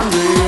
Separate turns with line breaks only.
Monday.